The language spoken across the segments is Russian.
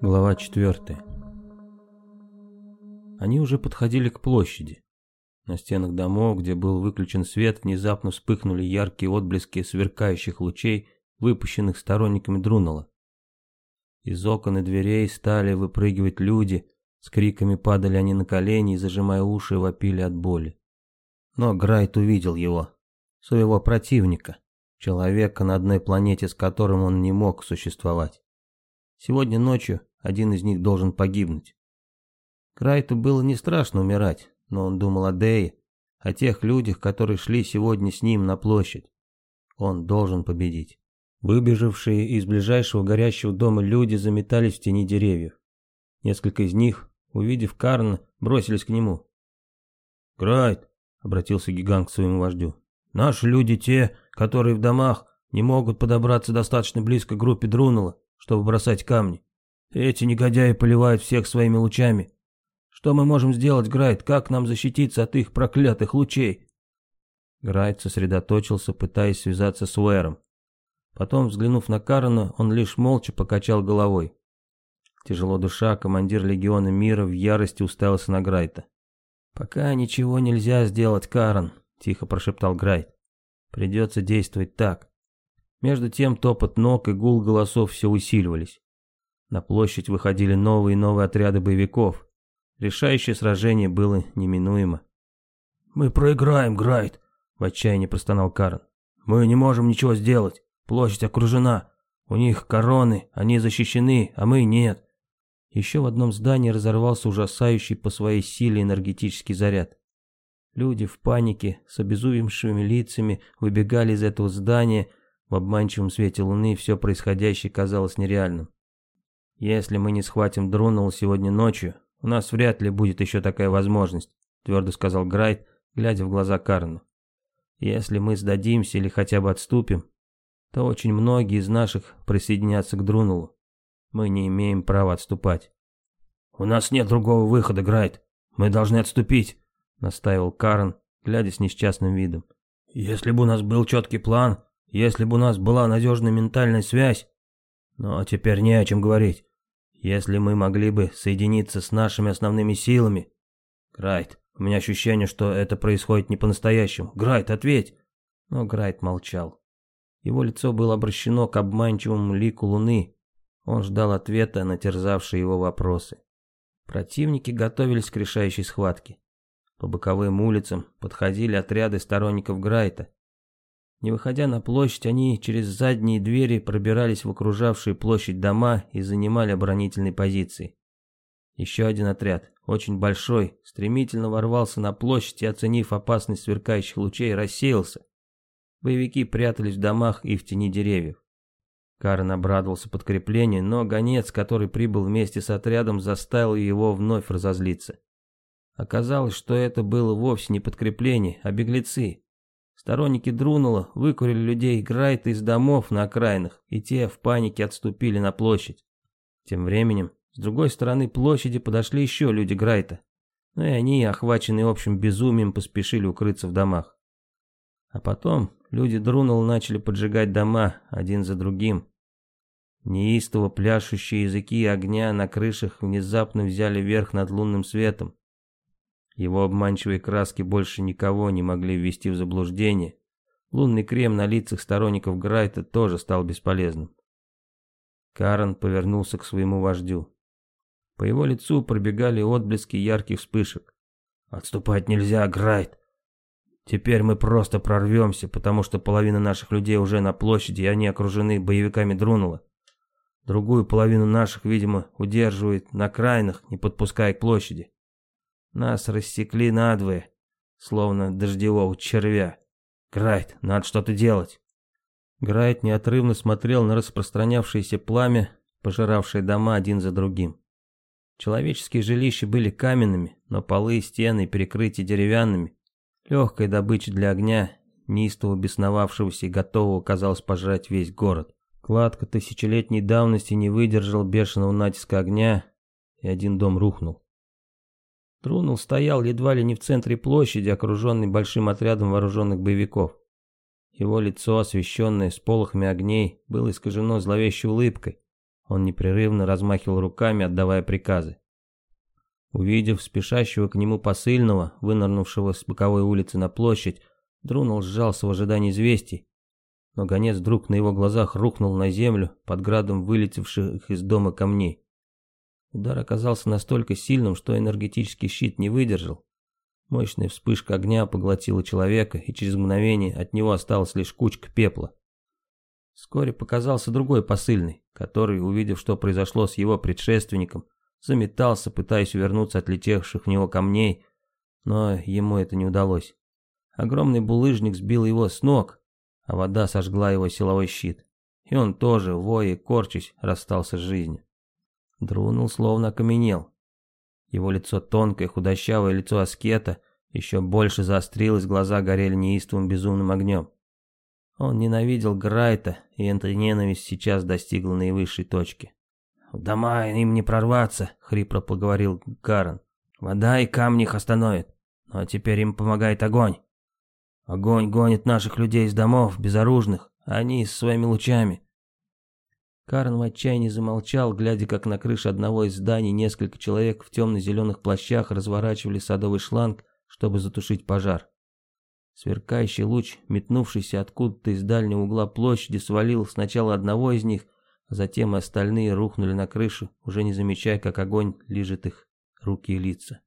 Глава 4. Они уже подходили к площади. На стенах домов, где был выключен свет, внезапно вспыхнули яркие отблески сверкающих лучей, выпущенных сторонниками Друнала. Из окон и дверей стали выпрыгивать люди, с криками падали они на колени и, зажимая уши, вопили от боли. Но Грайт увидел его, своего противника, человека на одной планете, с которым он не мог существовать. Сегодня ночью один из них должен погибнуть. Крайту было не страшно умирать, но он думал о Дее, о тех людях, которые шли сегодня с ним на площадь. Он должен победить. Выбежавшие из ближайшего горящего дома люди заметались в тени деревьев. Несколько из них, увидев Карна, бросились к нему. «Крайт», — обратился гигант к своему вождю, — «наши люди те, которые в домах, не могут подобраться достаточно близко к группе Друнула, чтобы бросать камни. Эти негодяи поливают всех своими лучами. Что мы можем сделать, Грайт? Как нам защититься от их проклятых лучей?» Грайт сосредоточился, пытаясь связаться с Уэром. Потом, взглянув на Карена, он лишь молча покачал головой. Тяжело душа, командир легиона мира в ярости уставился на Грайта. «Пока ничего нельзя сделать, Карен», — тихо прошептал Грайт. «Придется действовать так». Между тем топот ног и гул голосов все усиливались. На площадь выходили новые и новые отряды боевиков. Решающее сражение было неминуемо. «Мы проиграем, Грайт», — в отчаянии простонал Карен. «Мы не можем ничего сделать. Площадь окружена. У них короны, они защищены, а мы нет». Еще в одном здании разорвался ужасающий по своей силе энергетический заряд. Люди в панике, с обезумевшими лицами, выбегали из этого здания. В обманчивом свете луны все происходящее казалось нереальным. «Если мы не схватим Друнелла сегодня ночью, у нас вряд ли будет еще такая возможность», твердо сказал Грайт, глядя в глаза Карну. «Если мы сдадимся или хотя бы отступим, то очень многие из наших присоединятся к Друнулу. Мы не имеем права отступать». «У нас нет другого выхода, Грайт. Мы должны отступить», — настаивал Карен, глядя с несчастным видом. «Если бы у нас был четкий план, если бы у нас была надежная ментальная связь...» «Но теперь не о чем говорить. Если мы могли бы соединиться с нашими основными силами... Грайт, у меня ощущение, что это происходит не по-настоящему. Грайт, ответь!» Но Грайт молчал. Его лицо было обращено к обманчивому лику луны. Он ждал ответа на терзавшие его вопросы. Противники готовились к решающей схватке. По боковым улицам подходили отряды сторонников Грайта. Не выходя на площадь, они через задние двери пробирались в окружавшие площадь дома и занимали оборонительные позиции. Еще один отряд, очень большой, стремительно ворвался на площадь и, оценив опасность сверкающих лучей, рассеялся. Боевики прятались в домах и в тени деревьев. Карен обрадовался подкреплению, но гонец, который прибыл вместе с отрядом, заставил его вновь разозлиться. Оказалось, что это было вовсе не подкрепление, а беглецы. Сторонники Друнула выкурили людей Грайта из домов на окраинах, и те в панике отступили на площадь. Тем временем, с другой стороны площади подошли еще люди Грайта, но и они, охваченные общим безумием, поспешили укрыться в домах. А потом люди Друнула начали поджигать дома один за другим. Неистово пляшущие языки огня на крышах внезапно взяли верх над лунным светом. Его обманчивые краски больше никого не могли ввести в заблуждение. Лунный крем на лицах сторонников Грайта тоже стал бесполезным. Карен повернулся к своему вождю. По его лицу пробегали отблески ярких вспышек. «Отступать нельзя, Грайт! Теперь мы просто прорвемся, потому что половина наших людей уже на площади, и они окружены боевиками Друнула. Другую половину наших, видимо, удерживают на крайнах, не подпуская к площади. Нас рассекли надвое, словно дождевого червя. Грайт, надо что-то делать. Грайт неотрывно смотрел на распространявшееся пламя, пожиравшее дома один за другим. Человеческие жилища были каменными, но полы, стены и перекрытия деревянными. Легкая добыча для огня, неистово бесновавшегося и готового, казалось, пожрать весь город. Кладка тысячелетней давности не выдержал бешеного натиска огня, и один дом рухнул. Трунул стоял едва ли не в центре площади, окруженный большим отрядом вооруженных боевиков. Его лицо, освещенное сполохами огней, было искажено зловещей улыбкой. Он непрерывно размахивал руками, отдавая приказы. Увидев спешащего к нему посыльного, вынырнувшего с боковой улицы на площадь, Друнул сжался в ожидании известий. Но гонец вдруг на его глазах рухнул на землю под градом вылетевших из дома камней. Удар оказался настолько сильным, что энергетический щит не выдержал. Мощная вспышка огня поглотила человека, и через мгновение от него осталась лишь кучка пепла. Вскоре показался другой посыльный, который, увидев, что произошло с его предшественником, заметался, пытаясь увернуться от летевших в него камней, но ему это не удалось. Огромный булыжник сбил его с ног, а вода сожгла его силовой щит. И он тоже, воя и корчась, расстался с жизнью. Друнул словно окаменел. Его лицо тонкое, худощавое лицо аскета еще больше заострилось, глаза горели неистовым безумным огнем. Он ненавидел Грайта, и эта ненависть сейчас достигла наивысшей точки. «В дома им не прорваться», — хрипло поговорил Карен. «Вода и камни их остановят, но теперь им помогает огонь. Огонь гонит наших людей из домов, безоружных, а они с своими лучами. Карн в отчаянии замолчал, глядя, как на крыше одного из зданий несколько человек в темно-зеленых плащах разворачивали садовый шланг, чтобы затушить пожар. Сверкающий луч, метнувшийся откуда-то из дальнего угла площади, свалил сначала одного из них, а затем и остальные рухнули на крышу, уже не замечая, как огонь лижет их руки и лица.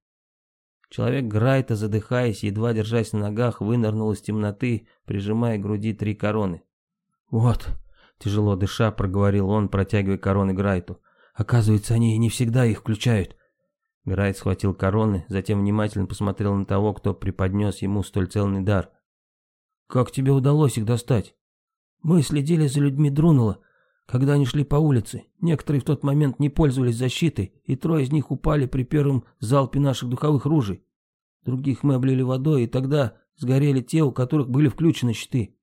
Человек Грайта, задыхаясь, едва держась на ногах, вынырнул из темноты, прижимая к груди три короны. «Вот», — тяжело дыша, проговорил он, протягивая короны Грайту. «Оказывается, они не всегда их включают». Грайт схватил короны, затем внимательно посмотрел на того, кто преподнес ему столь целный дар. «Как тебе удалось их достать?» «Мы следили за людьми Друнула, когда они шли по улице. Некоторые в тот момент не пользовались защитой, и трое из них упали при первом залпе наших духовых ружей. Других мы облили водой, и тогда сгорели те, у которых были включены щиты.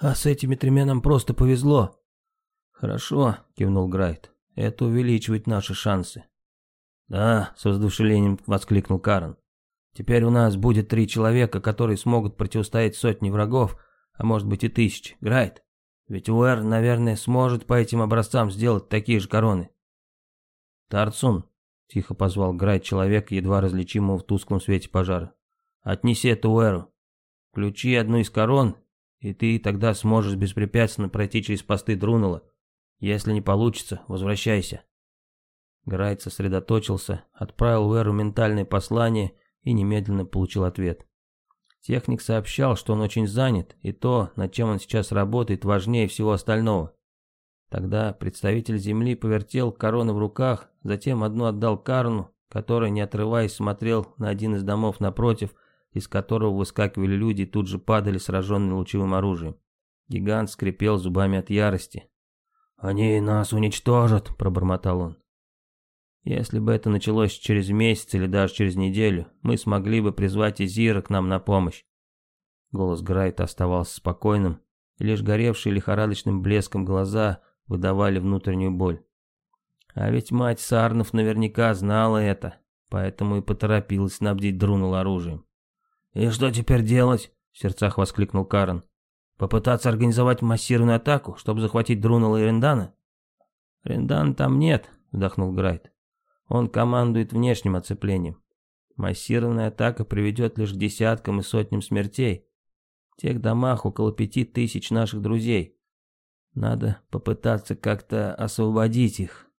А с этими тремя нам просто повезло. Хорошо, кивнул Грайт. Это увеличивает наши шансы. Да, с воздушевлением воскликнул Карен. Теперь у нас будет три человека, которые смогут противостоять сотне врагов, а может быть и тысячи. Грайт, ведь Уэр, наверное, сможет по этим образцам сделать такие же короны. Тарцун, тихо позвал Грай человек, едва различимого в тусклом свете пожара. Отнеси это Уэру. Включи одну из корон, и ты тогда сможешь беспрепятственно пройти через посты Друнула. Если не получится, возвращайся. Грайт сосредоточился, отправил Уэру ментальное послание и немедленно получил ответ. Техник сообщал, что он очень занят, и то, над чем он сейчас работает, важнее всего остального. Тогда представитель Земли повертел короны в руках, затем одну отдал Карну, который, не отрываясь, смотрел на один из домов напротив, из которого выскакивали люди и тут же падали, сраженные лучевым оружием. Гигант скрипел зубами от ярости. «Они нас уничтожат», — пробормотал он. Если бы это началось через месяц или даже через неделю, мы смогли бы призвать Изира к нам на помощь. Голос Грайта оставался спокойным, и лишь горевшие лихорадочным блеском глаза выдавали внутреннюю боль. А ведь мать Сарнов наверняка знала это, поэтому и поторопилась снабдить Друнул оружием. «И что теперь делать?» — в сердцах воскликнул Карен. «Попытаться организовать массированную атаку, чтобы захватить Друнула и Рендана?» «Рендана там нет», — вздохнул Грайт. Он командует внешним оцеплением. Массированная атака приведет лишь к десяткам и сотням смертей. В тех домах около пяти тысяч наших друзей. Надо попытаться как-то освободить их.